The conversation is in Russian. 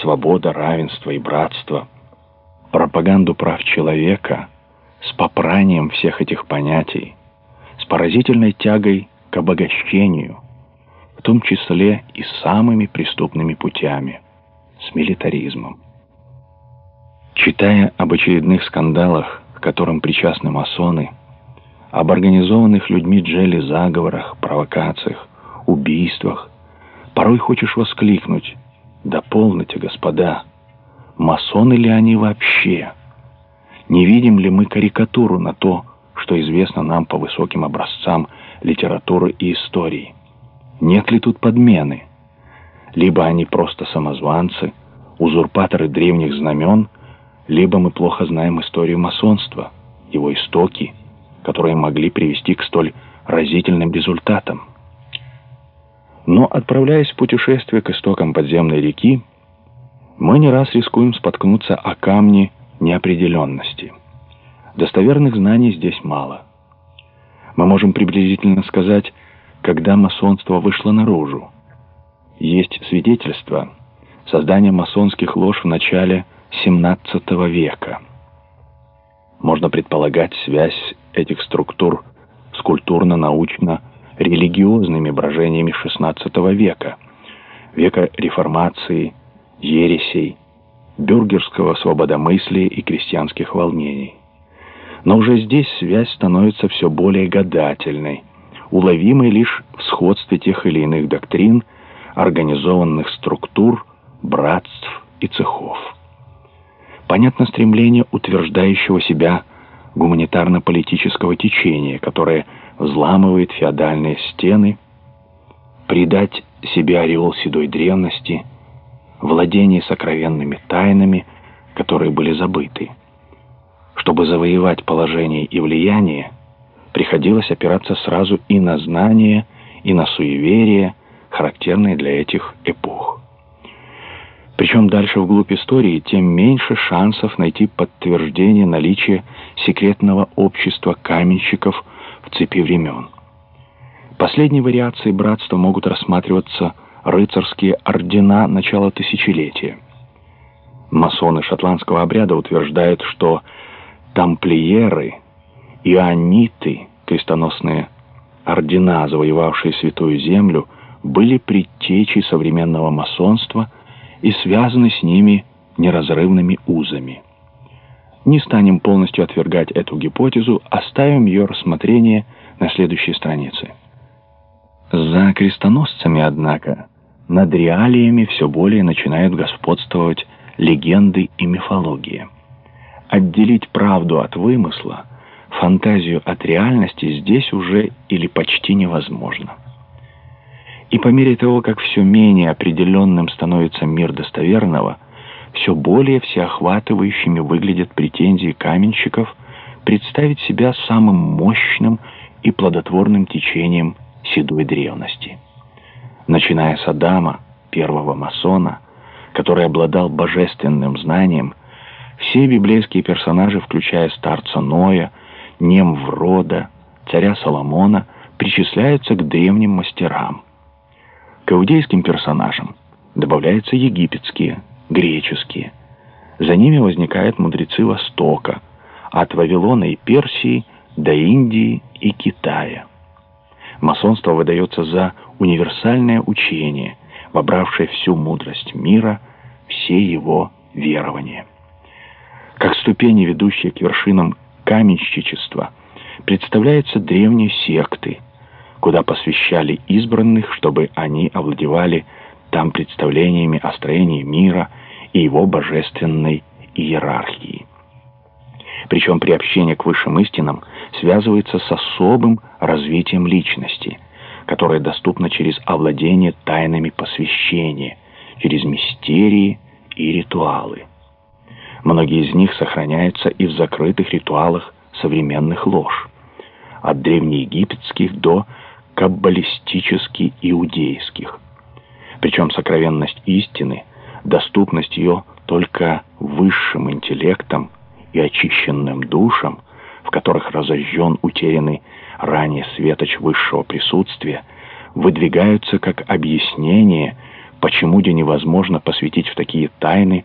свобода, равенство и братство, пропаганду прав человека с попранием всех этих понятий, с поразительной тягой к обогащению, в том числе и самыми преступными путями, с милитаризмом. Читая об очередных скандалах, к которым причастны масоны, об организованных людьми Джелли заговорах, провокациях, убийствах, порой хочешь воскликнуть «Да полноте, господа! Масоны ли они вообще? Не видим ли мы карикатуру на то, что известно нам по высоким образцам литературы и истории? Нет ли тут подмены? Либо они просто самозванцы, узурпаторы древних знамен – либо мы плохо знаем историю масонства, его истоки, которые могли привести к столь разительным результатам. Но, отправляясь в путешествие к истокам подземной реки, мы не раз рискуем споткнуться о камне неопределенности. Достоверных знаний здесь мало. Мы можем приблизительно сказать, когда масонство вышло наружу. Есть свидетельства создания масонских лож в начале XVII века. Можно предполагать связь этих структур с культурно-научно-религиозными брожениями XVI века, века реформации, ересей, бюргерского свободомыслия и крестьянских волнений. Но уже здесь связь становится все более гадательной, уловимой лишь в сходстве тех или иных доктрин, организованных структур, братств и цехов понятно стремление утверждающего себя гуманитарно-политического течения, которое взламывает феодальные стены, придать себе ореол седой древности, владение сокровенными тайнами, которые были забыты. Чтобы завоевать положение и влияние, приходилось опираться сразу и на знания, и на суеверия, характерные для этих эпох. Причем дальше вглубь истории, тем меньше шансов найти подтверждение наличия секретного общества каменщиков в цепи времен. Последней вариацией братства могут рассматриваться рыцарские ордена начала тысячелетия. Масоны шотландского обряда утверждают, что тамплиеры, иониты, крестоносные ордена, завоевавшие Святую Землю, были предтечей современного масонства – и связаны с ними неразрывными узами. Не станем полностью отвергать эту гипотезу, оставим ее рассмотрение на следующей странице. За крестоносцами, однако, над реалиями все более начинают господствовать легенды и мифология. Отделить правду от вымысла, фантазию от реальности здесь уже или почти невозможно. И по мере того, как все менее определенным становится мир достоверного, все более всеохватывающими выглядят претензии каменщиков представить себя самым мощным и плодотворным течением седой древности. Начиная с Адама, первого масона, который обладал божественным знанием, все библейские персонажи, включая старца Ноя, Немврода, царя Соломона, причисляются к древним мастерам – к иудейским персонажам добавляются египетские, греческие. За ними возникают мудрецы Востока, от Вавилона и Персии до Индии и Китая. Масонство выдается за универсальное учение, вобравшее всю мудрость мира, все его верования. Как ступени, ведущие к вершинам каменщичества, представляются древние секты – куда посвящали избранных, чтобы они овладевали там представлениями о строении мира и его божественной иерархии. Причем приобщение к высшим истинам связывается с особым развитием личности, которое доступно через овладение тайнами посвящения, через мистерии и ритуалы. Многие из них сохраняются и в закрытых ритуалах современных лож, от древнеегипетских до каббалистически иудейских. Причем сокровенность истины, доступность ее только высшим интеллектом и очищенным душам, в которых разожжен утерянный ранее светоч высшего присутствия, выдвигаются как объяснение Почему же невозможно посвятить в такие тайны